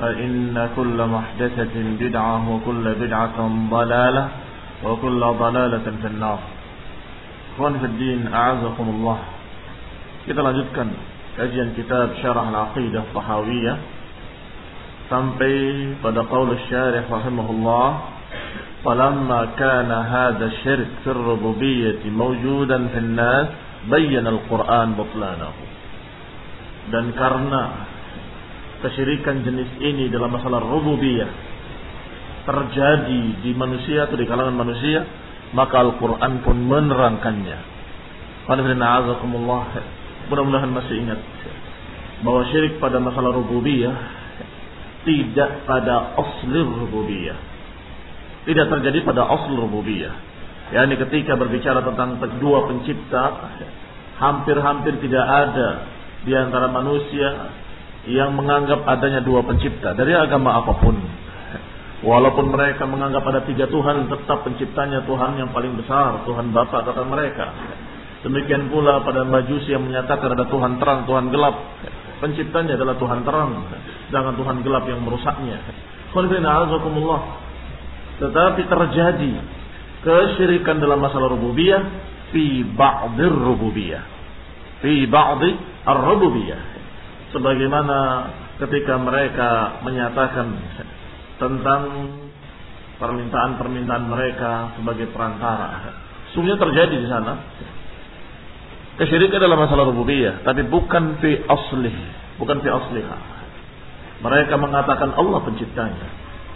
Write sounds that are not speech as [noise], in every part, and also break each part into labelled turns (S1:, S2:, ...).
S1: فإن كل محدثة بدعة وكل بدعة ضلالة وكل ضلالة في النار Ikhwan Fiddin, A'azakumullah Kita lanjutkan kajian kitab Syarah Al-Aqidah Tahawiyah Sampai pada qaul syarih rahimahullah Falamma kana hadha syirk fi rububiyyati mawjudan fi nas bayyana Al-Quran butlanahu Dan karena kesyirikan jenis ini dalam masalah rububiyah terjadi di manusia atau di kalangan manusia, maka Al-Quran pun menerangkannya. Mudah-mudahan masih ingat bahwa syirik pada masalah rububiyah tidak pada asli rububiyah. Tidak terjadi pada asli rububiyah. Ya, ketika berbicara tentang dua pencipta, hampir-hampir tidak ada di antara manusia yang menganggap adanya dua pencipta dari agama apa pun. Walaupun mereka menganggap ada tiga Tuhan, tetap penciptanya Tuhan yang paling besar, Tuhan Bapa kata mereka. Demikian pula pada majusi yang menyatakan ada Tuhan terang, Tuhan gelap. Penciptanya adalah Tuhan terang, sedangkan Tuhan gelap yang merusaknya. Tetapi terjadi kesyirikan dalam masalah rububiyah fi ba'dir rububiyah. Fi ba'di ar-rububiyah sebagaimana ketika mereka menyatakan tentang permintaan-permintaan mereka sebagai perantara. Sungguh terjadi di sana. Kesyirikan adalah masalah rububiyah, tapi bukan fi aslih, bukan fi asliha. Mereka mengatakan Allah penciptanya,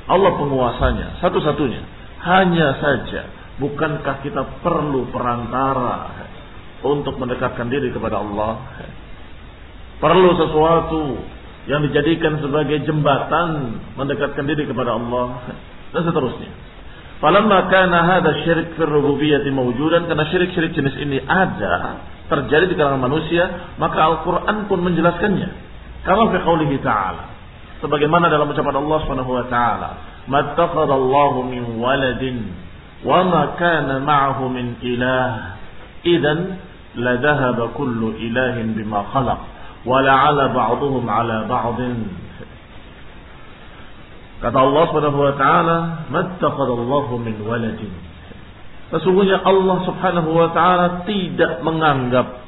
S1: Allah penguasanya, satu-satunya. Hanya saja, bukankah kita perlu perantara untuk mendekatkan diri kepada Allah? Perlu sesuatu yang dijadikan sebagai jembatan mendekatkan diri kepada Allah dan seterusnya. Falamma kana hadha syirik fi rububiyyati mawjudan karena syirik-syirik jenis ini ada terjadi di kalangan manusia, maka Al-Qur'an pun menjelaskannya. Kama fi qoulihi ta'ala. Sebagaimana dalam ucapan Allah Subhanahu wa taala, "Mattakhadallahu min waladin wa ma kana ma'ahu min ilah." Idan la dhahaba kullu ilahin bima khalaq wala'ala ba'duhum ala ba'din. Kata Allah subhanahu wa ta'ala mattaqadallahu min waladin. Sesungguhnya Allah subhanahu wa ta'ala tidak menganggap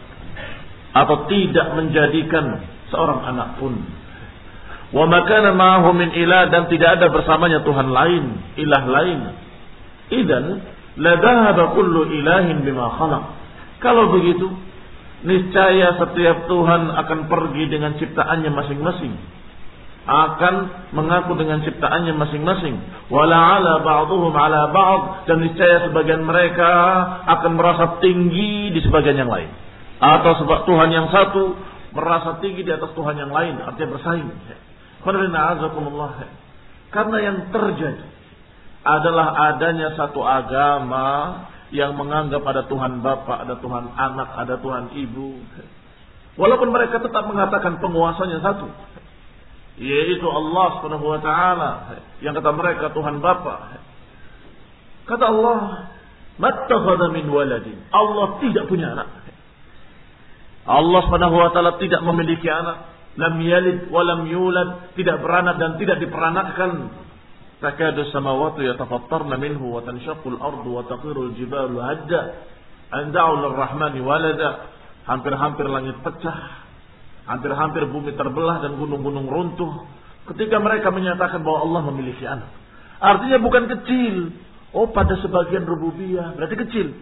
S1: atau tidak menjadikan seorang anak pun. Wa makana ma'ahu min ilah dan tidak ada bersamanya Tuhan lain ilah lain. Idan la dhahaba kullu ilahin bima khalaq. Kalau begitu niscaya setiap Tuhan akan pergi dengan ciptaannya masing-masing. Akan mengaku dengan ciptaannya masing-masing. Wala ala ba'dhum ala ba'd. Dan niscaya sebagian mereka akan merasa tinggi di sebagian yang lain. Atau sebab Tuhan yang satu merasa tinggi di atas Tuhan yang lain. Artinya bersaing. Karena yang terjadi adalah adanya satu agama yang menganggap ada Tuhan Bapa, ada Tuhan Anak, ada Tuhan Ibu. Walaupun mereka tetap mengatakan penguasanya satu, yaitu Allah Subhanahu wa taala yang kata mereka Tuhan Bapa. Kata Allah, Mattakhadha min waladin. Allah tidak punya anak. Allah Subhanahu wa taala tidak memiliki anak. Lam yalid wa lam yulad, tidak beranak dan tidak diperanakkan. Takadu samawati yatafattarna minhu wa tanshaqqu al-ardu wa taqiru al-jibalu hadda. An da'u lir-rahmani walada. Hampir-hampir langit pecah. Hampir-hampir bumi terbelah dan gunung-gunung runtuh. Ketika mereka menyatakan bahwa Allah memiliki anak. Artinya bukan kecil. Oh pada sebagian rububiyah berarti kecil.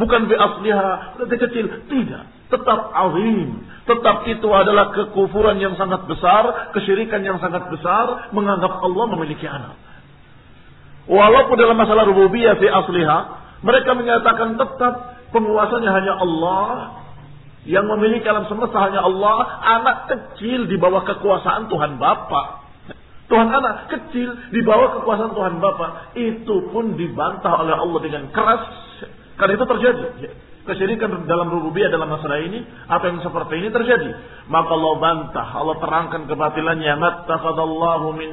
S1: Bukan bi asliha berarti kecil. Tidak. Tetap azim. Tetap itu adalah kekufuran yang sangat besar. Kesyirikan yang sangat besar. Menganggap Allah memiliki anak. Walaupun dalam masalah rububiyah fi asliha, mereka menyatakan tetap penguasanya hanya Allah, yang memiliki alam semesta hanya Allah, anak kecil di bawah kekuasaan Tuhan Bapa. Tuhan anak kecil di bawah kekuasaan Tuhan Bapa, itu pun dibantah oleh Allah dengan keras. Karena itu terjadi. Kesyirikan dalam rububiyah dalam masalah ini, apa yang seperti ini terjadi. Maka Allah bantah, Allah terangkan kebatilannya. Mattakhadallahu min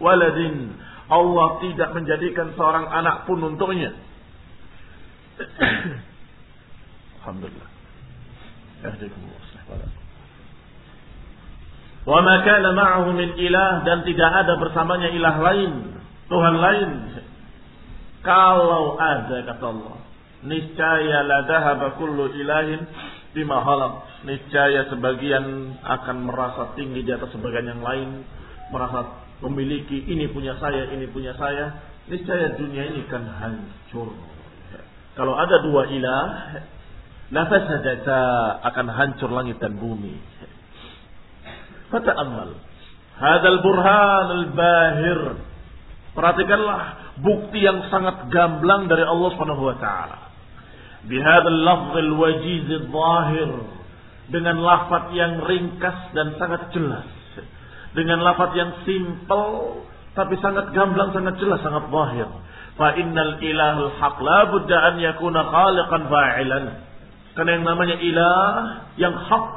S1: waladin Allah tidak menjadikan seorang anak pun untuknya. [coughs] Alhamdulillah. Wa ma kana ma'ahu min ilah dan tidak ada bersamanya ilah lain, Tuhan lain. Kalau ada kata Allah, niscaya la dhahaba kullu ilahin bima khalaq. Niscaya sebagian akan merasa tinggi di atas sebagian yang lain, merasa memiliki ini punya saya, ini punya saya, niscaya dunia ini kan hancur. Kalau ada dua ilah, nafasadata akan hancur langit dan bumi. Fata'ammal. Hadal burhan al-bahir. Perhatikanlah bukti yang sangat gamblang dari Allah Subhanahu wa taala. Bihadzal lafz al-wajiz al-zahir dengan lafaz yang ringkas dan sangat jelas dengan lafaz yang simple tapi sangat gamblang, sangat jelas, sangat zahir. Fa innal ilahul haq la budda an yakuna khaliqan fa'ilan. Karena yang namanya ilah yang hak,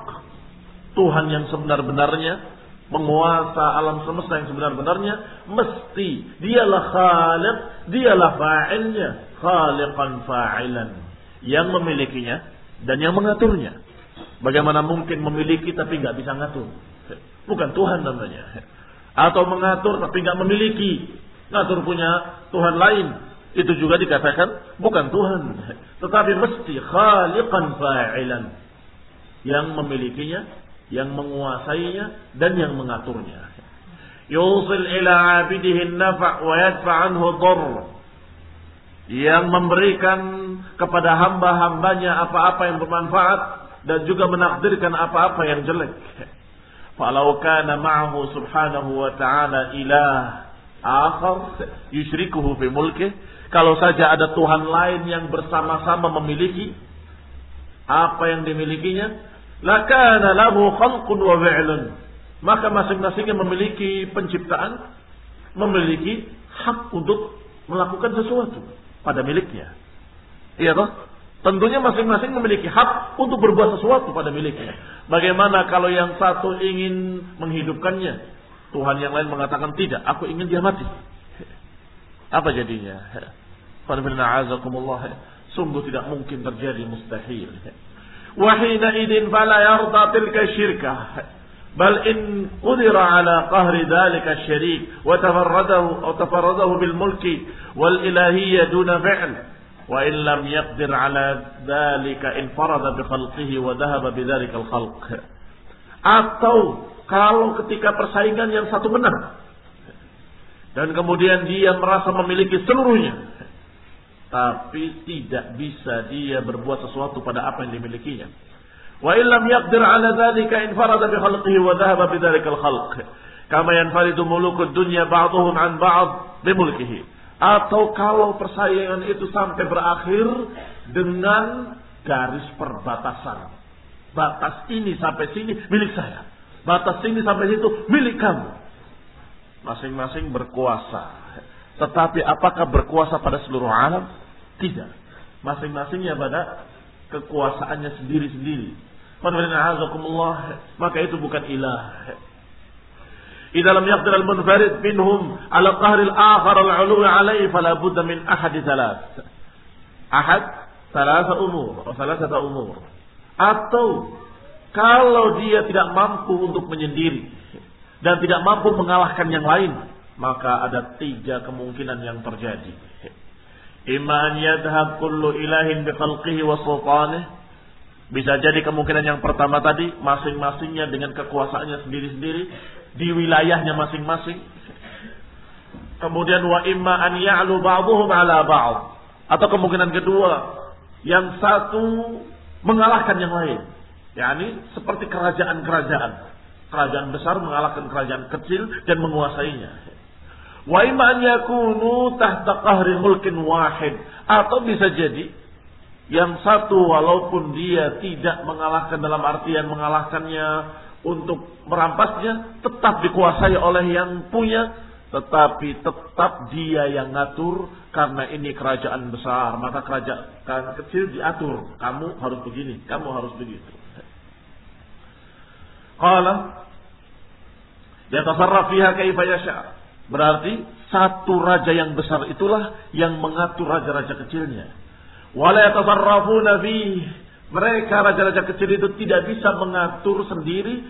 S1: Tuhan yang sebenar-benarnya, menguasa alam semesta yang sebenar-benarnya, mesti dialah khaliq, dialah fa'ilnya, khaliqan fa'ilan. Yang memilikinya dan yang mengaturnya. Bagaimana mungkin memiliki tapi nggak bisa ngatur? Bukan Tuhan namanya. Atau mengatur tapi nggak memiliki. Ngatur punya Tuhan lain. Itu juga dikatakan bukan Tuhan. Tetapi mesti khaliqan fa'ilan. Yang memilikinya, yang menguasainya, dan yang mengaturnya. Yusil ila abidihi nafa' wa yadfa' anhu Yang memberikan kepada hamba-hambanya apa-apa yang bermanfaat dan juga menakdirkan apa-apa yang jelek. Falau kana ma'ahu subhanahu wa ta'ala ilah akhar yusyrikuhu fi mulkih. Kalau saja ada Tuhan lain yang bersama-sama memiliki apa yang dimilikinya, lakana lahu khalqun wa fi'lun. Maka masing-masingnya memiliki penciptaan, memiliki hak untuk melakukan sesuatu pada miliknya. Iya toh? Tentunya masing-masing memiliki hak untuk berbuat sesuatu pada miliknya. Bagaimana kalau yang satu ingin menghidupkannya? Tuhan yang lain mengatakan tidak, aku ingin dia mati. Apa jadinya? Sungguh tidak mungkin terjadi mustahil. Wahina idin fala yarda tilka syirkah. Bal in qudira ala qahri dhalika syarik wa tafarradahu wa tafarradahu bil mulki ala dzalika infarada bi khalqihi wa dhahaba bi dzalikal khalq. Atau kalau ketika persaingan yang satu menang dan kemudian dia merasa memiliki seluruhnya tapi tidak bisa dia berbuat sesuatu pada apa yang dimilikinya. Wa in lam yaqdir ala dzalika infarada bi khalqihi wa dhahaba bi dzalikal khalq. Kama yanfaridu mulukud dunya ba'dhum an ba'd bi mulkihi atau kalau persaingan itu sampai berakhir dengan garis perbatasan. Batas ini sampai sini milik saya. Batas sini sampai situ milik kamu. Masing-masing berkuasa. Tetapi apakah berkuasa pada seluruh alam? Tidak. Masing-masingnya pada kekuasaannya sendiri-sendiri. Maka itu bukan ilah. Di dalam yaqdir al-munfarid minhum ala qahril akhar al-'ulu alaihi fala budda min ahad thalath. Ahad salasa umur, salasa umur. Atau kalau dia tidak mampu untuk menyendiri dan tidak mampu mengalahkan yang lain, maka ada tiga kemungkinan yang terjadi. Iman yadhab kullu ilahin bi wa sultanih. Bisa jadi kemungkinan yang pertama tadi masing-masingnya dengan kekuasaannya sendiri-sendiri di wilayahnya masing-masing. Kemudian wa imma an ya'lu ba'duhum ala ba'd. Atau kemungkinan kedua, yang satu mengalahkan yang lain. yakni seperti kerajaan-kerajaan. Kerajaan besar mengalahkan kerajaan kecil dan menguasainya. Wa imma an yakunu tahta qahri mulkin wahid. Atau bisa jadi yang satu walaupun dia tidak mengalahkan dalam artian mengalahkannya untuk merampasnya tetap dikuasai oleh yang punya tetapi tetap dia yang ngatur karena ini kerajaan besar maka kerajaan kecil diatur. Kamu harus begini kamu harus begitu. Qala yatasarraf fiha kaifa yasha. Berarti satu raja yang besar itulah yang mengatur raja-raja kecilnya. Wala yatasarrafuna fi mereka raja-raja kecil itu tidak bisa mengatur sendiri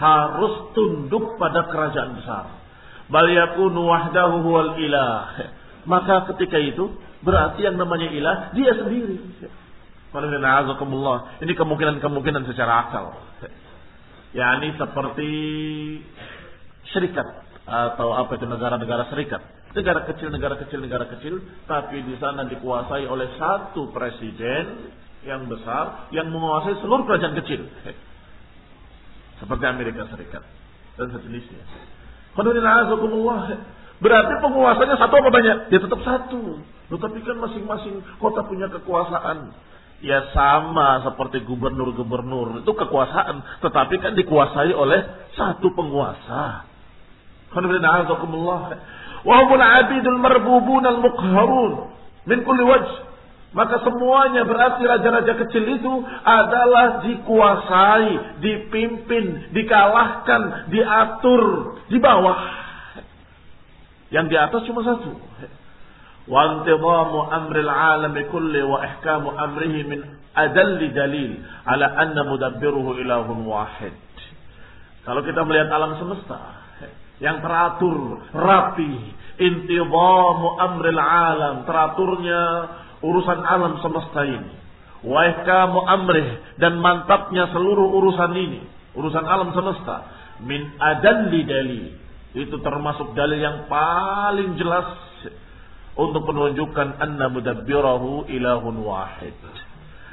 S1: harus tunduk pada kerajaan besar bal yakunu wahdahu huwal ilah. Maka ketika itu berarti yang namanya ilah dia sendiri. Ini kemungkinan-kemungkinan secara akal. Ya ini seperti serikat atau apa itu negara-negara serikat. Negara kecil, negara kecil, negara kecil, tapi di sana dikuasai oleh satu presiden yang besar yang menguasai seluruh kerajaan kecil. Seperti Amerika Serikat dan sejenisnya. Berarti penguasanya satu apa banyak? Dia tetap satu. Tetapi kan masing-masing kota punya kekuasaan. Ya sama seperti gubernur-gubernur. Itu kekuasaan. Tetapi kan dikuasai oleh satu penguasa. Wahumul abidul marbubun al-muqharun. Min kulli wajh. Maka semuanya berarti raja-raja kecil itu adalah dikuasai, dipimpin, dikalahkan, diatur di bawah. Yang di atas cuma satu. Wa intidamu amril alam kulli wa ihkamu amrihi min adalli dalil ala anna mudabbiruhu ilahun wahid. Kalau kita melihat alam semesta yang teratur, rapi, intidamu amril alam, teraturnya urusan alam semesta ini. Wa ihkamu amrih dan mantapnya seluruh urusan ini, urusan alam semesta min adalli dalil. Itu termasuk dalil yang paling jelas untuk menunjukkan anna mudabbirahu ilahun wahid.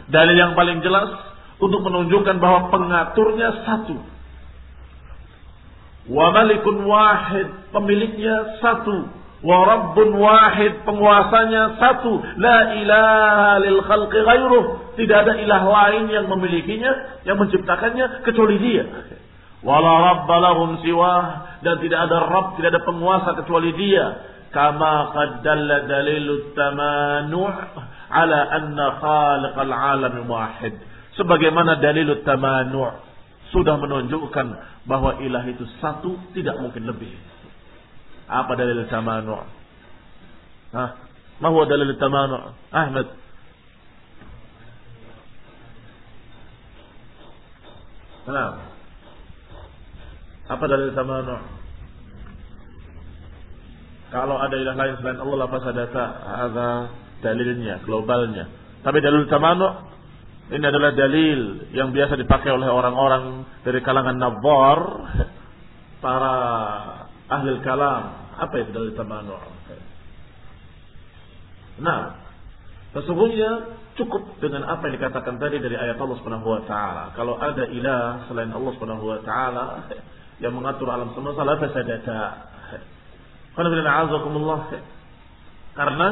S1: Dalil yang paling jelas untuk menunjukkan bahwa pengaturnya satu. Wa malikun wahid, pemiliknya satu wa rabbun wahid penguasanya satu. La ilaha lil khalqi ghairuh. Tidak ada ilah lain yang memilikinya yang menciptakannya kecuali dia. Wala rabba lahum siwah dan tidak ada rabb tidak ada penguasa kecuali dia. Kama qad dalla dalilut tamanu' ala anna khaliqal alam wahid. Sebagaimana dalilut tamanu' sudah menunjukkan bahwa ilah itu satu tidak mungkin lebih apa dalil tamanu? Hah? Ma huwa dalil tamanu? Ahmad. Nah. Apa dalil tamanu? Kalau ada ilah lain selain Allah apa sadaka? Ada dalilnya, globalnya. Tapi dalil tamanu ini adalah dalil yang biasa dipakai oleh orang-orang dari kalangan nabbar [laughs] para ahli kalam. Apa itu dari tamanu? Nah, sesungguhnya cukup dengan apa yang dikatakan tadi dari ayat Allah Subhanahu wa taala. Kalau ada ilah selain Allah Subhanahu wa taala [laughs] yang mengatur alam semesta la fasadata. Karena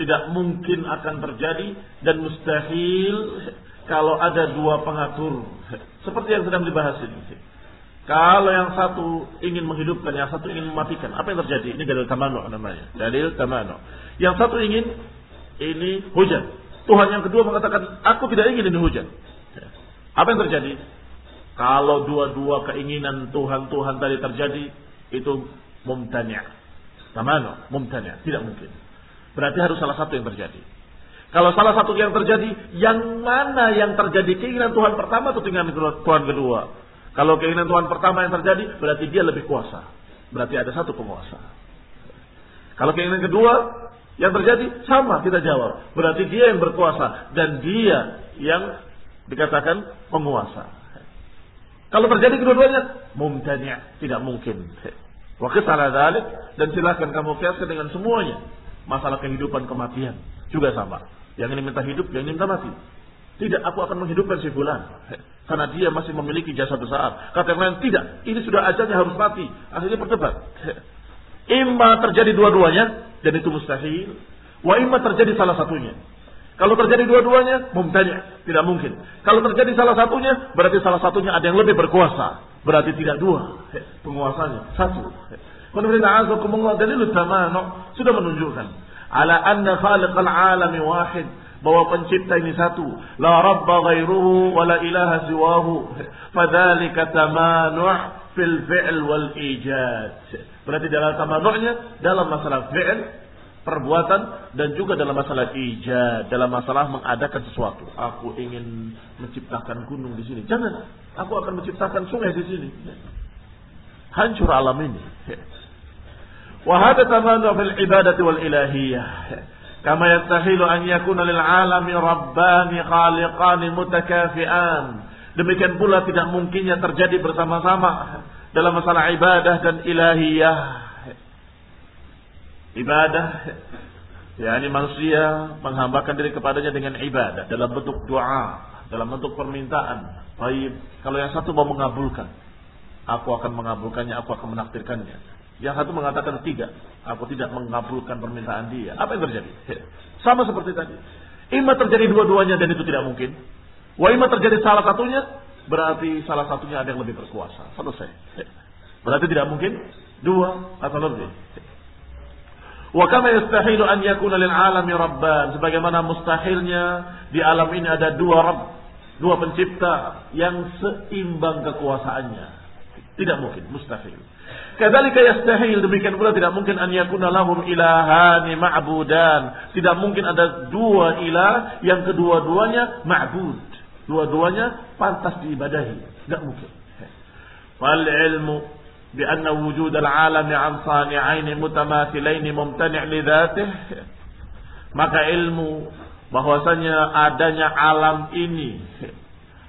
S1: tidak mungkin akan terjadi dan mustahil kalau ada dua pengatur seperti yang sedang dibahas ini. Kalau yang satu ingin menghidupkan, yang satu ingin mematikan, apa yang terjadi? Ini dalil tamanu namanya. Dalil tamanu. Yang satu ingin ini hujan. Tuhan yang kedua mengatakan, aku tidak ingin ini hujan. Apa yang terjadi? Kalau dua-dua keinginan Tuhan-Tuhan tadi terjadi, itu mumtanya. Tamanu, mumtanya. Tidak mungkin. Berarti harus salah satu yang terjadi. Kalau salah satu yang terjadi, yang mana yang terjadi keinginan Tuhan pertama atau keinginan Tuhan kedua? Kalau keinginan Tuhan pertama yang terjadi, berarti dia lebih kuasa. Berarti ada satu penguasa. Kalau keinginan kedua yang terjadi, sama kita jawab. Berarti dia yang berkuasa dan dia yang dikatakan penguasa. Kalau terjadi kedua-duanya, mumtani' tidak mungkin. Waktu salah dalik dan silakan kamu kiaskan dengan semuanya. Masalah kehidupan kematian juga sama. Yang ini minta hidup, yang ini minta mati. Tidak, aku akan menghidupkan si fulan. Karena dia masih memiliki jasa besar. Kata yang lain, tidak. Ini sudah ajalnya harus mati. Akhirnya berdebat. Ima terjadi dua-duanya, dan itu mustahil. Wa imma terjadi salah satunya. Kalau terjadi dua-duanya, mumtanya. Tidak mungkin. Kalau terjadi salah satunya, berarti salah satunya ada yang lebih berkuasa. Berarti tidak dua penguasanya. Satu. Sudah menunjukkan ala anna khaliqal alami wahid bahwa pencipta ini satu. La rabba ghairuhu wa la ilaha siwahu. Fadhalika tamanu' fil fi'l wal ijad berarti dalam tamanu'nya dalam masalah fi'l perbuatan dan juga dalam masalah ijad dalam masalah mengadakan sesuatu. Aku ingin menciptakan gunung di sini. Jangan. Aku akan menciptakan sungai di sini. Hancur alam ini. Wahada tamanu' fil ibadati wal ilahiyah. Kama yastahilu an yakuna lil alami rabbani khaliqani mutakafian. Demikian pula tidak mungkinnya terjadi bersama-sama dalam masalah ibadah dan ilahiyah. Ibadah yakni manusia menghambakan diri kepadanya dengan ibadah dalam bentuk doa, dalam bentuk permintaan. Baik, kalau yang satu mau mengabulkan, aku akan mengabulkannya, aku akan menakdirkannya yang satu mengatakan tidak, aku tidak mengabulkan permintaan dia. Apa yang terjadi? Sama seperti tadi. Ima terjadi dua-duanya dan itu tidak mungkin. Wa ima terjadi salah satunya, berarti salah satunya ada yang lebih berkuasa. Selesai. Berarti tidak mungkin dua atau lebih. Wa kama yastahilu an yakuna lil alami rabban. Sebagaimana mustahilnya di alam ini ada dua rabb, dua pencipta yang seimbang kekuasaannya. Tidak mungkin, mustahil. Kadzalika yastahil demikian pula tidak mungkin an yakuna lahum ilahani ma'budan. Tidak mungkin ada dua ilah yang kedua-duanya ma'bud. Dua-duanya pantas diibadahi. Tidak mungkin. Fal ilmu bi anna wujud al-alam an sani'ain mutamathilain mumtani' li. Maka ilmu bahwasanya adanya alam ini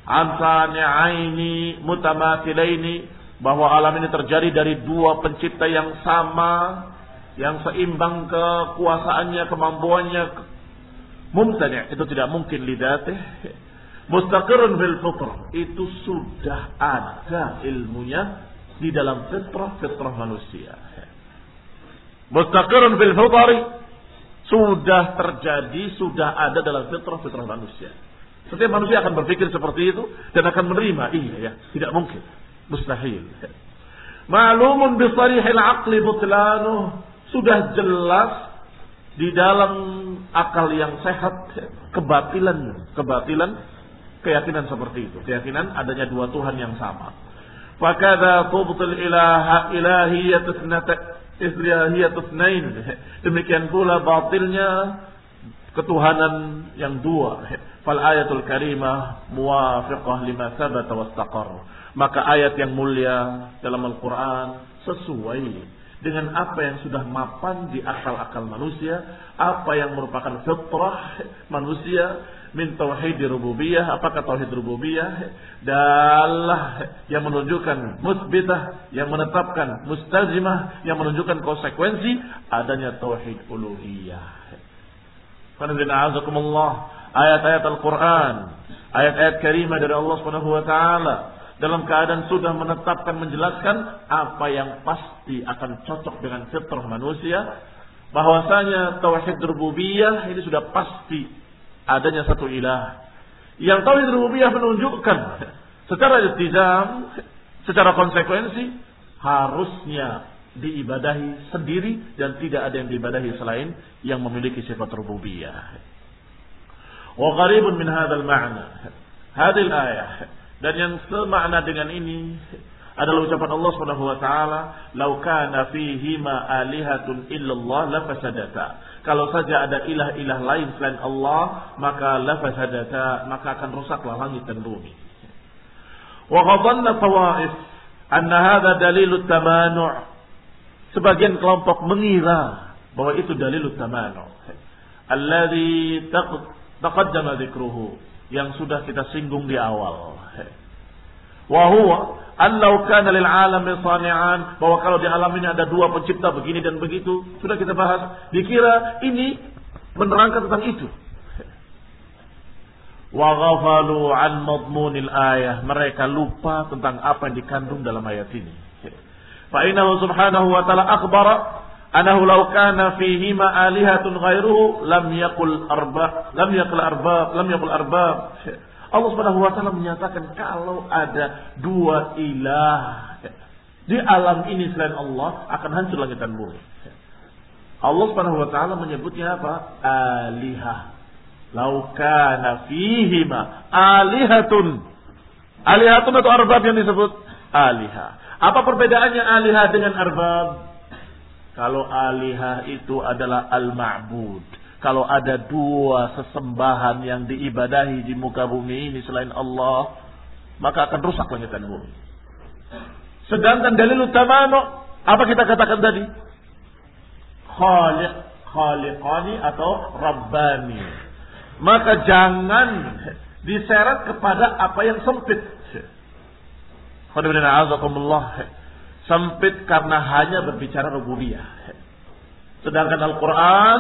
S1: an sani'aini mutamathilaini bahwa alam ini terjadi dari dua pencipta yang sama, yang seimbang kekuasaannya, kemampuannya, mumtani' itu tidak mungkin lidatih. Mustaqirun fil fitr itu sudah ada ilmunya di dalam fitrah fitrah manusia. Mustaqirun fil fitr sudah terjadi, sudah ada dalam fitrah fitrah manusia. Setiap manusia akan berpikir seperti itu dan akan menerima, iya ya, tidak mungkin. Mustahil. Ma'lumun bisarihil aqli butlanuh. Sudah jelas di dalam akal yang sehat kebatilan kebatilan keyakinan seperti itu. Keyakinan adanya dua Tuhan yang sama. Fakada tubtil ilaha ilahiyat ilahiyat demikian pula batilnya ketuhanan yang dua. Fal ayatul karimah muwafiqah lima sabata wastaqar maka ayat yang mulia dalam Al-Quran sesuai dengan apa yang sudah mapan di akal-akal manusia, apa yang merupakan fitrah manusia min tauhid rububiyah, apakah tauhid rububiyah? Dalah yang menunjukkan musbitah, yang menetapkan mustazimah, yang menunjukkan konsekuensi adanya tauhid uluhiyah. Ayat-ayat Al-Quran, ayat-ayat karimah dari Allah Subhanahu wa taala dalam keadaan sudah menetapkan menjelaskan apa yang pasti akan cocok dengan fitrah manusia bahwasanya tauhid rububiyah ini sudah pasti adanya satu ilah yang tauhid rububiyah menunjukkan secara iltizam secara konsekuensi harusnya diibadahi sendiri dan tidak ada yang diibadahi selain yang memiliki sifat rububiyah. Wa qaribun min hadzal ma'na. Hadhihi al-ayah dan yang semakna dengan ini adalah ucapan Allah Subhanahu wa taala, "Lau kana fihi ma alihatun illallah la fasadata." Kalau saja ada ilah-ilah lain selain Allah, maka la fasadata, maka akan rusaklah langit dan bumi. Wa ghadhanna tawa'if anna hadha dalilut tamanu' Sebagian kelompok mengira bahwa itu dalilut tamanu' alladhi taqaddama dzikruhu yang sudah kita singgung di awal. Wa huwa allau kana lil alami sani'an bahwa kalau di alam ini ada dua pencipta begini dan begitu, sudah kita bahas. Dikira ini menerangkan tentang itu. Wa ghafalu an madmunil ayah. Mereka lupa tentang apa yang dikandung dalam ayat ini. Fa innahu subhanahu wa ta'ala akhbara anahu law kana fihi ma alihatun ghairuhu lam yaqul arba lam yaqul arbab lam yaqul arbab Allah Subhanahu wa taala menyatakan kalau ada dua ilah di alam ini selain Allah akan hancur langit dan bumi. Allah Subhanahu wa taala menyebutnya apa? Alihah. Lau kana fihima alihatun. Alihatun atau arbab yang disebut alihah. Apa perbedaannya alihah dengan arbab? Kalau alihah itu adalah al-ma'bud. Kalau ada dua sesembahan yang diibadahi di muka bumi ini selain Allah, maka akan rusak langit dan bumi. Sedangkan dalil utama apa kita katakan tadi? Khaliq, khaliqani atau rabbani. Maka jangan diseret kepada apa yang sempit. Sempit karena hanya berbicara rububiyah. Sedangkan Al-Quran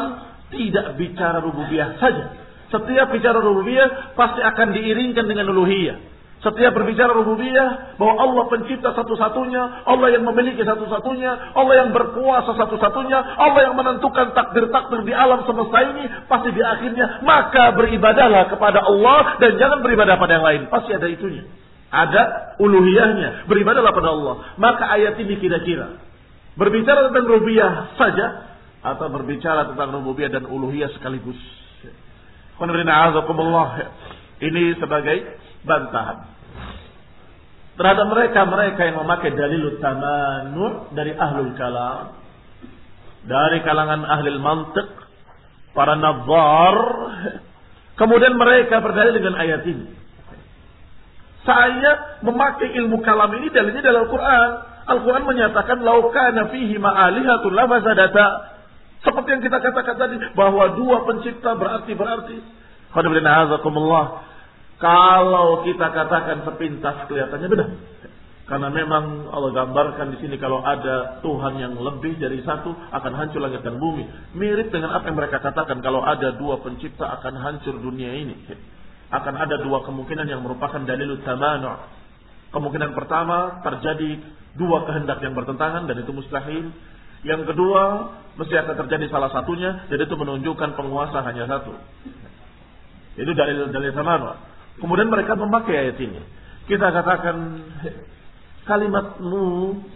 S1: tidak bicara rububiyah saja. Setiap bicara rububiyah pasti akan diiringkan dengan uluhiyah. Setiap berbicara rububiyah bahwa Allah pencipta satu-satunya, Allah yang memiliki satu-satunya, Allah yang berkuasa satu-satunya, Allah yang menentukan takdir-takdir di alam semesta ini, pasti di akhirnya maka beribadahlah kepada Allah dan jangan beribadah pada yang lain. Pasti ada itunya. Ada uluhiyahnya. Beribadahlah pada Allah. Maka ayat ini kira-kira. Berbicara tentang rububiyah saja. Atau berbicara tentang rububiyah dan uluhiyah sekaligus. Ini sebagai bantahan. Terhadap mereka-mereka yang memakai dalil tamanur dari ahlul kalam. Dari kalangan ahli mantik. Para nazar. Kemudian mereka berdalil dengan ayat ini. Saya memakai ilmu kalam ini dalilnya dalam Al-Quran. Al-Quran menyatakan laukana fihi ma'alihatun lafazadata. Seperti yang kita katakan tadi bahwa dua pencipta berarti berarti. Kalau kita katakan sepintas kelihatannya benar. Karena memang Allah gambarkan di sini kalau ada Tuhan yang lebih dari satu akan hancur langit dan bumi. Mirip dengan apa yang mereka katakan kalau ada dua pencipta akan hancur dunia ini akan ada dua kemungkinan yang merupakan dalil tamanu. Kemungkinan pertama terjadi dua kehendak yang bertentangan dan itu mustahil. Yang kedua mesti akan terjadi salah satunya dan itu menunjukkan penguasa hanya satu. Itu dalil dalil tamanu. Kemudian mereka memakai ayat ini. Kita katakan kalimatmu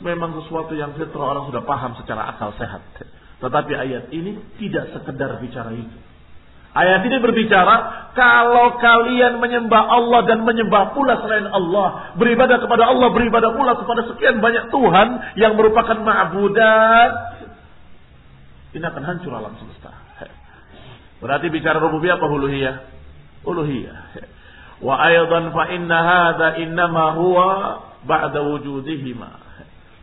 S1: memang sesuatu yang fitrah orang sudah paham secara akal sehat. Tetapi ayat ini tidak sekedar bicara itu. Ayat ini berbicara kalau kalian menyembah Allah dan menyembah pula selain Allah, beribadah kepada Allah, beribadah pula kepada sekian banyak Tuhan yang merupakan ma'budat, ini akan hancur alam semesta. Berarti bicara rububiyah apa uluhiyah? Uluhiyah. Wa aydan fa inna hadza innama huwa ba'da wujudihima.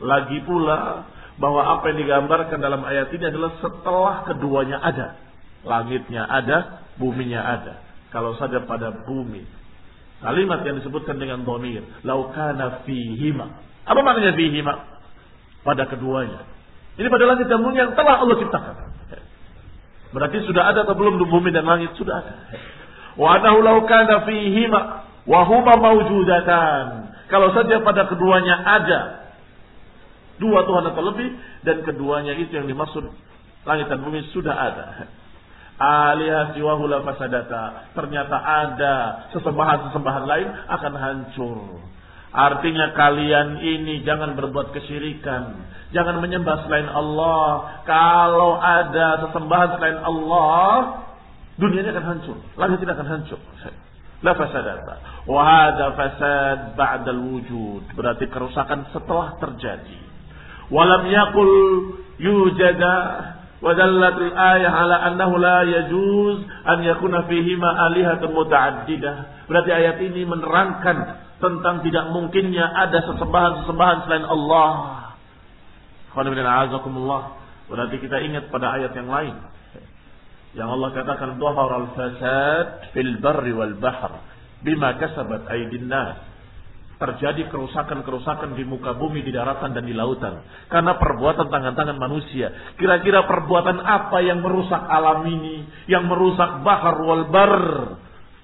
S1: Lagi pula bahwa apa yang digambarkan dalam ayat ini adalah setelah keduanya ada. Langitnya ada, buminya ada. Kalau saja pada bumi. Kalimat yang disebutkan dengan domir. Laukana fihima. Apa maknanya fihima? Pada keduanya. Ini pada langit dan bumi yang telah Allah ciptakan. Berarti sudah ada atau belum bumi dan langit? Sudah ada. Wa anahu laukana fihima. Wahuma mawjudatan. Kalau saja pada keduanya ada. Dua Tuhan atau lebih. Dan keduanya itu yang dimaksud langit dan bumi sudah ada alihah siwahu fasadata. Ternyata ada sesembahan-sesembahan lain akan hancur. Artinya kalian ini jangan berbuat kesyirikan. Jangan menyembah selain Allah. Kalau ada sesembahan selain Allah, dunia ini akan hancur. Langit tidak akan hancur. La fasadata. Wahada fasad ba'dal wujud. Berarti kerusakan setelah terjadi. Walam yakul yujada ودلت الآية على أنه لا يجوز أن يكون فيهما آلهة متعددة. Berarti ayat ini menerangkan tentang tidak mungkinnya ada sesembahan-sesembahan selain Allah. Berarti kita ingat pada ayat yang lain. Yang Allah katakan dhahar al-fasad fil barri wal bahr bima kasabat aydin nas terjadi kerusakan-kerusakan di muka bumi, di daratan dan di lautan. Karena perbuatan tangan-tangan manusia. Kira-kira perbuatan apa yang merusak alam ini? Yang merusak bahar wal bar.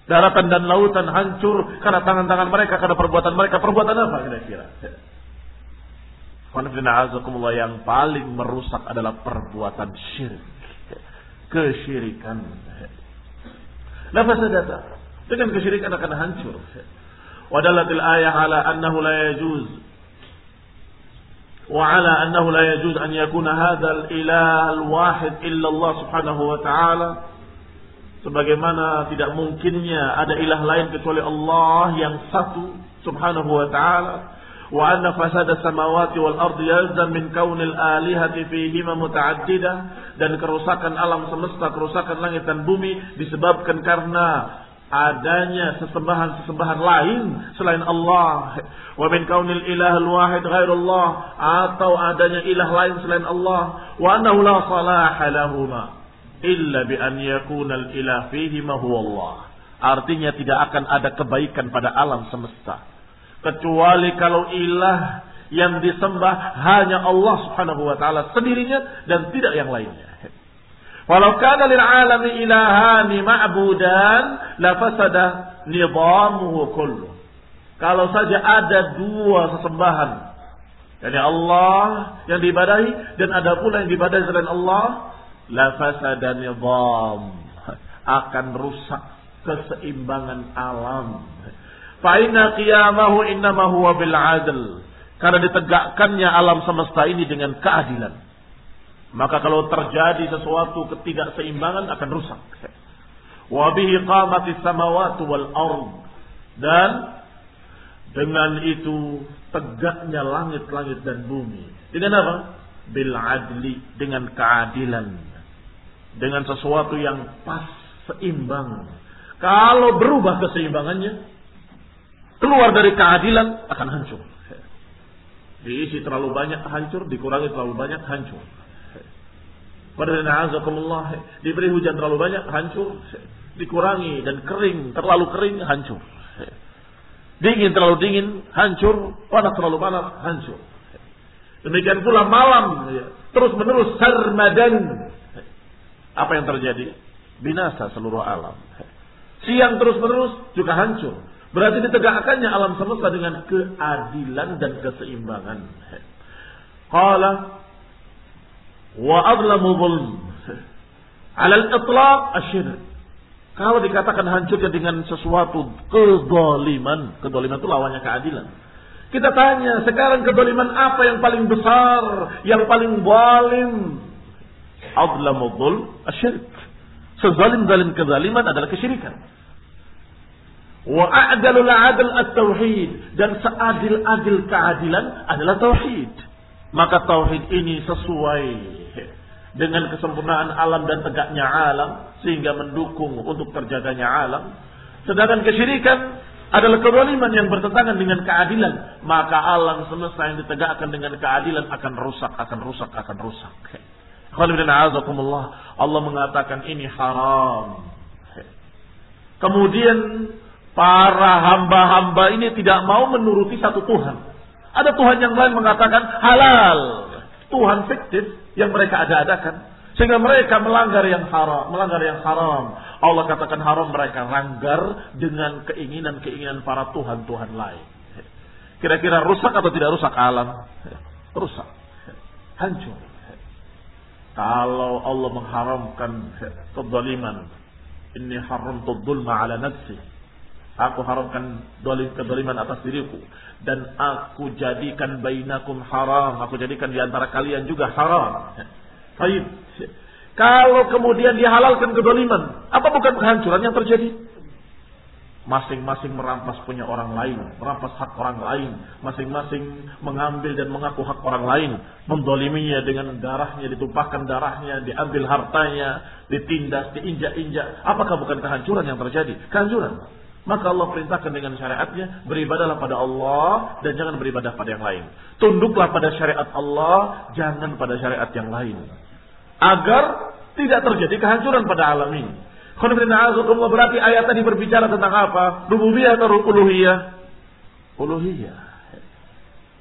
S1: Daratan dan lautan hancur karena tangan-tangan mereka, karena perbuatan mereka. Perbuatan apa kira-kira? yang paling merusak adalah perbuatan syirik. Kesyirikan. Nafas data. Dengan kesyirikan akan hancur. ودلت الآية على أنه لا يجوز وعلى أنه لا يجوز أن يكون هذا الإله الواحد إلا الله سبحانه وتعالى sebagaimana tidak mungkinnya ada ilah lain kecuali Allah yang satu subhanahu wa ta'ala wa anna fasada samawati wal ardi yalzam min kaunil alihati fihima muta'addidah dan kerusakan alam semesta kerusakan langit dan bumi disebabkan karena adanya sesembahan-sesembahan lain selain Allah. Wa min kaunil ilah wahid ghairullah. Atau adanya ilah lain selain Allah. Wa annahu la salaha lahuma illa bi an yakuna al ilah fihi ma huwa Allah. Artinya tidak akan ada kebaikan pada alam semesta. Kecuali kalau ilah yang disembah hanya Allah Subhanahu wa taala sendirinya dan tidak yang lainnya Walau kana lil alami ilahani ma'budan la fasada nizamuhu kullu. Kalau saja ada dua sesembahan yani Allah yang diibadahi dan ada pula yang diibadahi selain Allah, la fasada nizam. Akan rusak keseimbangan alam. Fa inna qiyamahu innama huwa bil adl. Karena ditegakkannya alam semesta ini dengan keadilan. Maka kalau terjadi sesuatu ketidakseimbangan akan rusak. Wa bihi qamatis samawati wal ard. Dan dengan itu tegaknya langit-langit dan bumi. Dengan apa? Bil adli, dengan keadilan. Dengan sesuatu yang pas, seimbang. Kalau berubah keseimbangannya, keluar dari keadilan akan hancur. Diisi terlalu banyak hancur, dikurangi terlalu banyak hancur. Padahal diberi hujan terlalu banyak hancur, dikurangi dan kering, terlalu kering hancur. Dingin terlalu dingin hancur, panas terlalu panas hancur. Demikian pula malam terus menerus sarmadan. Apa yang terjadi? Binasa seluruh alam. Siang terus menerus juga hancur. Berarti ditegakkannya alam semesta dengan keadilan dan keseimbangan. Qala wa adlamu zulm. Alal itlaq asyirk. Kalau dikatakan hancurnya dengan sesuatu kezaliman, kezaliman itu lawannya keadilan. Kita tanya, sekarang kezaliman apa yang paling besar, yang paling zalim? Adlamu zulm asyirk. Sezalim-zalim kezaliman adalah kesyirikan. Wa a'dalul adl at-tauhid dan seadil-adil keadilan adalah tauhid. Maka tauhid ini sesuai dengan kesempurnaan alam dan tegaknya alam sehingga mendukung untuk terjaganya alam. Sedangkan kesyirikan adalah kezaliman yang bertentangan dengan keadilan, maka alam semesta yang ditegakkan dengan keadilan akan rusak, akan rusak, akan rusak. Allah mengatakan ini haram. Kemudian para hamba-hamba ini tidak mau menuruti satu Tuhan. Ada Tuhan yang lain mengatakan halal. Tuhan fiktif yang mereka ada-adakan. Sehingga mereka melanggar yang haram, melanggar yang haram. Allah katakan haram mereka langgar dengan keinginan-keinginan para Tuhan-Tuhan lain. Kira-kira rusak atau tidak rusak alam? Rusak. Hancur. Kalau Allah mengharamkan kezaliman, ini haram dzulma ala nafsi. Aku haramkan kezaliman atas diriku dan aku jadikan bainakum haram, aku jadikan di antara kalian juga haram. Baik. Kalau kemudian dihalalkan kezaliman, apa bukan kehancuran yang terjadi? Masing-masing merampas punya orang lain, merampas hak orang lain, masing-masing mengambil dan mengaku hak orang lain, mendoliminya dengan darahnya, ditumpahkan darahnya, diambil hartanya, ditindas, diinjak-injak. Apakah bukan kehancuran yang terjadi? Kehancuran. Maka Allah perintahkan dengan syariatnya, beribadahlah pada Allah dan jangan beribadah pada yang lain. Tunduklah pada syariat Allah, jangan pada syariat yang lain. Agar tidak terjadi kehancuran pada alam ini. Berarti ayat tadi berbicara tentang apa? Rububiyah atau uluhiyah? Uluhiyah.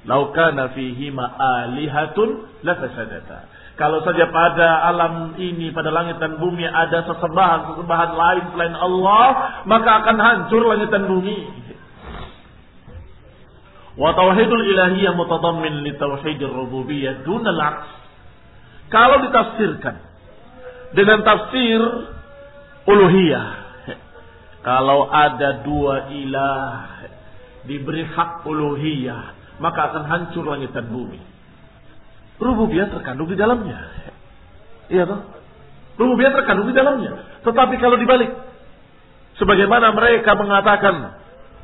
S1: Laukana fihi ma'alihatun lafasadata. Kalau saja pada alam ini, pada langit dan bumi ada sesembahan-sesembahan lain selain Allah, maka akan hancur langit dan bumi. Wa tauhidul ilahiyah mutadammin li tauhidir rububiyah dunal aks. Kalau ditafsirkan dengan tafsir uluhiyah. Kalau ada dua ilah diberi hak uluhiyah, maka akan hancur langit dan bumi. Rububiyah terkandung di dalamnya. Iya toh? Rububiyah terkandung di dalamnya. Tetapi kalau dibalik, sebagaimana mereka mengatakan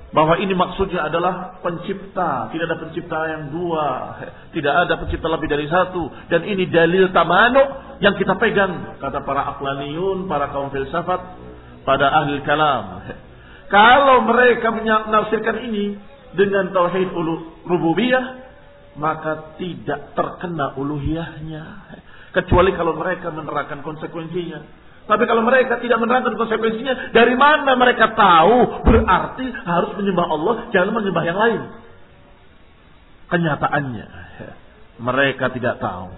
S1: bahwa ini maksudnya adalah pencipta, tidak ada pencipta yang dua, tidak ada pencipta lebih dari satu, dan ini dalil tamanu yang kita pegang, kata para aklaniyun, para kaum filsafat, pada ahli kalam. Kalau mereka menafsirkan ini dengan tauhid rububiyah, maka tidak terkena uluhiyahnya. Kecuali kalau mereka menerangkan konsekuensinya. Tapi kalau mereka tidak menerangkan konsekuensinya, dari mana mereka tahu berarti harus menyembah Allah, jangan menyembah yang lain. Kenyataannya, mereka tidak tahu.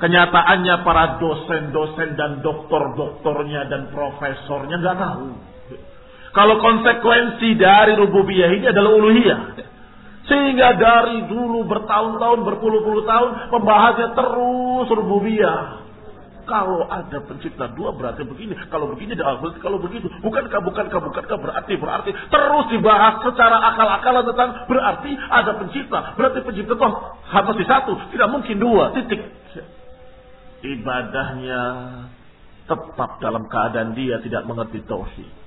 S1: Kenyataannya para dosen-dosen dan doktor-doktornya dan profesornya nggak tahu. Kalau konsekuensi dari rububiyah ini adalah uluhiyah. Sehingga dari dulu bertahun-tahun, berpuluh-puluh tahun, pembahasannya terus rububiyah. Kalau ada pencipta dua berarti begini. Kalau begini berarti kalau begitu. Bukankah, bukankah, bukankah berarti, berarti. Terus dibahas secara akal-akalan tentang berarti ada pencipta. Berarti pencipta toh di satu. Tidak mungkin dua. Titik. Ibadahnya tetap dalam keadaan dia tidak mengerti tauhid.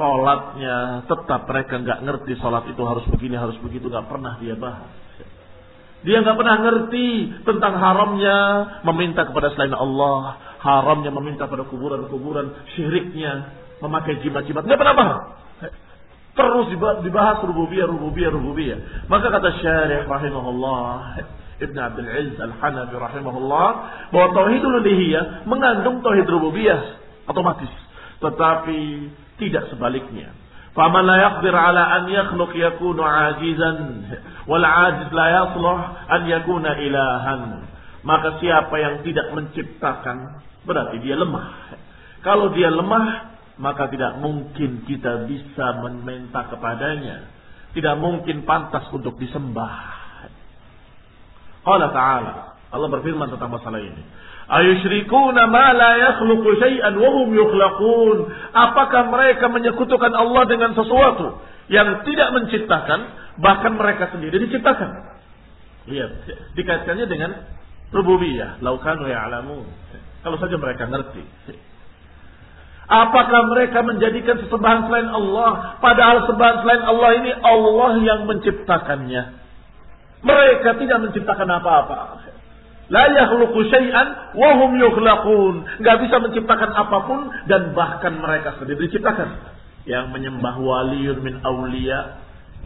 S1: Sholatnya tetap mereka nggak ngerti sholat itu harus begini harus begitu nggak pernah dia bahas. Dia nggak pernah ngerti tentang haramnya meminta kepada selain Allah, haramnya meminta pada kuburan-kuburan, syiriknya, memakai jimat-jimat. Nggak pernah paham. Terus dibahas rububiyah, rububiyah, rububiyah. Maka kata Syarih rahimahullah, Ibn Abdul Aziz Al-Hanafi rahimahullah, bahwa tauhidul uluhiyah mengandung tauhid rububiyah otomatis tetapi tidak sebaliknya. Faman la yaqdir ala an yakhluq yakunu ajizan wal ajiz la yasluh an yakuna ilahan. Maka siapa yang tidak menciptakan berarti dia lemah. Kalau dia lemah maka tidak mungkin kita bisa meminta kepadanya. Tidak mungkin pantas untuk disembah. Allah Ta'ala Allah berfirman tentang masalah ini. Ayusyrikuna ma la yakhluqu syai'an wa hum yukhlaqun. Apakah mereka menyekutukan Allah dengan sesuatu yang tidak menciptakan, bahkan mereka sendiri diciptakan? Lihat, dikaitkannya dengan rububiyah, laukanu ya'lamun. Kalau saja mereka ngerti. Apakah mereka menjadikan sesembahan selain Allah? Padahal sembahan selain Allah ini Allah yang menciptakannya. Mereka tidak menciptakan apa-apa. La yakhluqu syai'an wa hum yukhlaqun. Enggak bisa menciptakan apa pun dan bahkan mereka sendiri diciptakan. Yang menyembah waliun min aulia,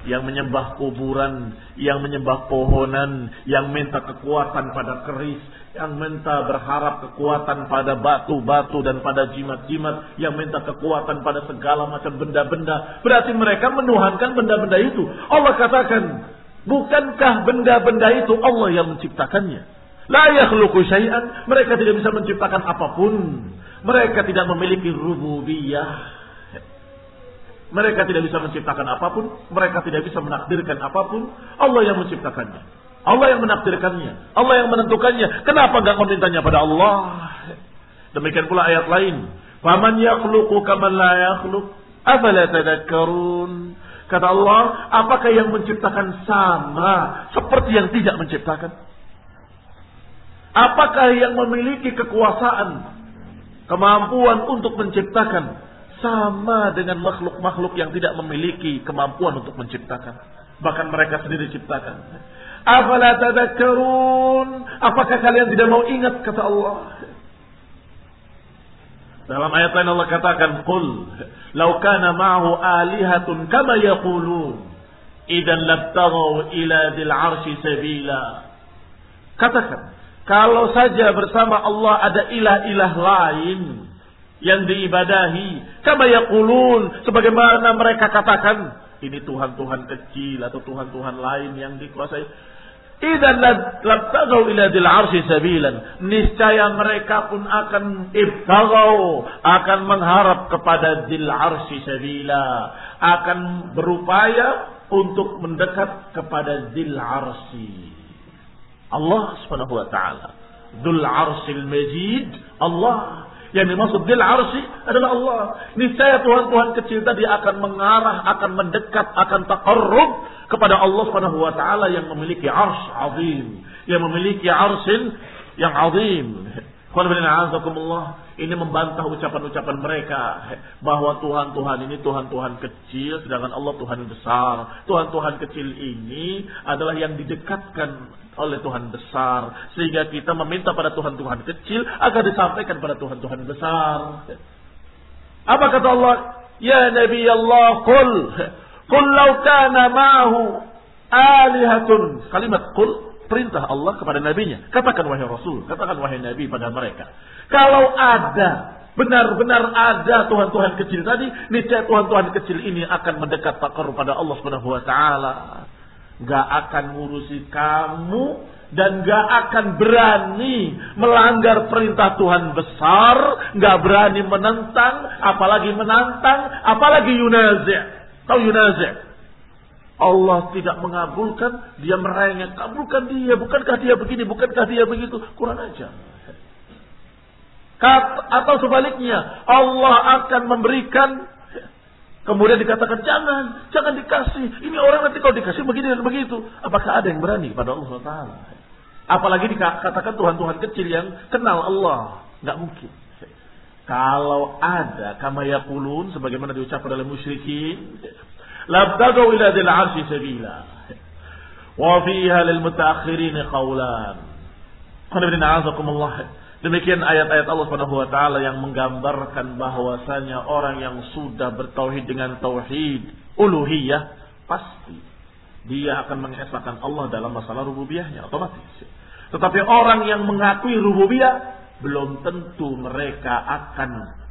S1: yang menyembah kuburan, yang menyembah pohonan, yang minta kekuatan pada keris, yang minta berharap kekuatan pada batu-batu dan pada jimat-jimat, yang minta kekuatan pada segala macam benda-benda. Berarti mereka menuhankan benda-benda itu. Allah katakan, bukankah benda-benda itu Allah yang menciptakannya? La yakhluqu syai'an, mereka tidak bisa menciptakan apa pun. Mereka tidak memiliki rububiyah. Mereka tidak bisa menciptakan apa pun, mereka tidak bisa menakdirkan apa pun. Allah yang menciptakannya. Allah yang menakdirkannya. Allah yang menentukannya. Kenapa enggak memintanya pada Allah? Demikian pula ayat lain. Faman yakhluqu kaman la yakhluq. Afala tadakkarun. Kata Allah, apakah yang menciptakan sama seperti yang tidak menciptakan? Apakah yang memiliki kekuasaan, kemampuan untuk menciptakan sama dengan makhluk-makhluk yang tidak memiliki kemampuan untuk menciptakan. Bahkan mereka sendiri ciptakan. Afala tadakkarun? Apakah kalian tidak mau ingat kata Allah? Dalam ayat lain Allah katakan, "Qul law kana ma'ahu alihatun kama yaqulun, idan labtaghaw ila dil 'arsy sabila." Katakan, kalau saja bersama Allah ada ilah-ilah lain yang diibadahi, kama yaqulun, sebagaimana mereka katakan, ini Tuhan-Tuhan kecil atau Tuhan-Tuhan lain yang dikuasai. Idan labtagau ila dil arsi sabilan. Niscaya mereka pun akan ibtagau. Akan mengharap kepada dil arsi sabila. Akan berupaya untuk mendekat kepada dil arsi. Allah subhanahu wa ta'ala. Dul arsil majid. Allah yang dimaksud dil arsi adalah Allah. Niscaya Tuhan-Tuhan kecil tadi akan mengarah, akan mendekat, akan takarrub kepada Allah Subhanahu wa taala yang memiliki ars azim, yang memiliki arsin yang azim. Ini membantah ucapan-ucapan mereka bahwa Tuhan-Tuhan ini Tuhan-Tuhan kecil sedangkan Allah Tuhan besar. Tuhan-Tuhan kecil ini adalah yang didekatkan oleh Tuhan besar. Sehingga kita meminta pada Tuhan-Tuhan kecil agar disampaikan pada Tuhan-Tuhan besar. Apa kata Allah? Ya Nabi Allah, Qul. Qul law kana ma'ahu alihatun. Kalimat Qul perintah Allah kepada nabinya. Katakan wahai Rasul, katakan wahai Nabi pada mereka. Kalau ada benar-benar ada Tuhan-Tuhan kecil tadi, niscaya Tuhan-Tuhan kecil ini akan mendekat takar pada Allah Subhanahu wa taala gak akan ngurusi kamu dan gak akan berani melanggar perintah Tuhan besar, gak berani menentang, apalagi menantang, apalagi yunazir. Tahu yunazir? Allah tidak mengabulkan, dia merengek, kabulkan dia, bukankah dia begini, bukankah dia begitu, kurang aja. atau sebaliknya, Allah akan memberikan Kemudian dikatakan jangan, jangan dikasih. Ini orang nanti kalau dikasih begini dan begitu. Apakah ada yang berani kepada Allah Taala? Apalagi dikatakan Tuhan-Tuhan kecil yang kenal Allah, nggak mungkin. Kalau ada kama yaqulun sebagaimana diucapkan oleh musyrikin, labtagau ila dil arsy sabila. Wa fiha lil mutaakhirin qawlan. Demikian ayat-ayat Allah Subhanahu wa taala yang menggambarkan bahwasanya orang yang sudah bertauhid dengan tauhid uluhiyah pasti dia akan mengesahkan Allah dalam masalah rububiyahnya otomatis. Tetapi orang yang mengakui rububiyah belum tentu mereka akan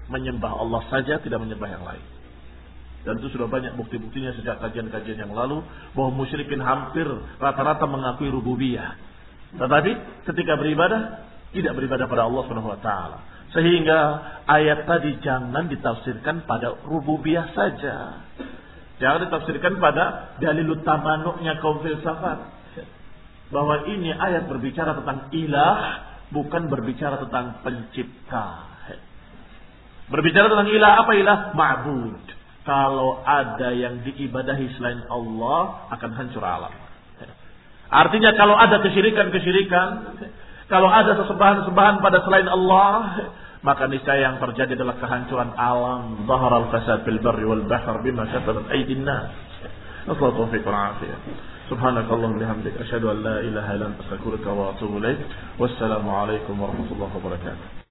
S1: menyembah Allah saja tidak menyembah yang lain. Dan itu sudah banyak bukti-buktinya sejak kajian-kajian yang lalu bahwa musyrikin hampir rata-rata mengakui rububiyah. Tetapi ketika beribadah tidak beribadah pada Allah Subhanahu wa. Sehingga ayat tadi jangan ditafsirkan pada rububiyah saja. Jangan ditafsirkan pada dalil tamanuknya kaum filsafat. Bahwa ini ayat berbicara tentang ilah, bukan berbicara tentang pencipta. Berbicara tentang ilah, apa ilah? Ma'bud kalau ada yang diibadahi selain Allah akan hancur alam. Artinya kalau ada kesyirikan-kesyirikan, kalau ada sesembahan-sesembahan pada selain Allah, maka niscaya yang terjadi adalah kehancuran alam. Zahar al-fasad bil barri wal bahr bima kasabat aydin nas. Nasallahu taufiq wal. Subhanakallahumma bihamdika asyhadu an la ilaha illa anta astaghfiruka wa atubu ilaik. Alaikum warahmatullahi wabarakatuh.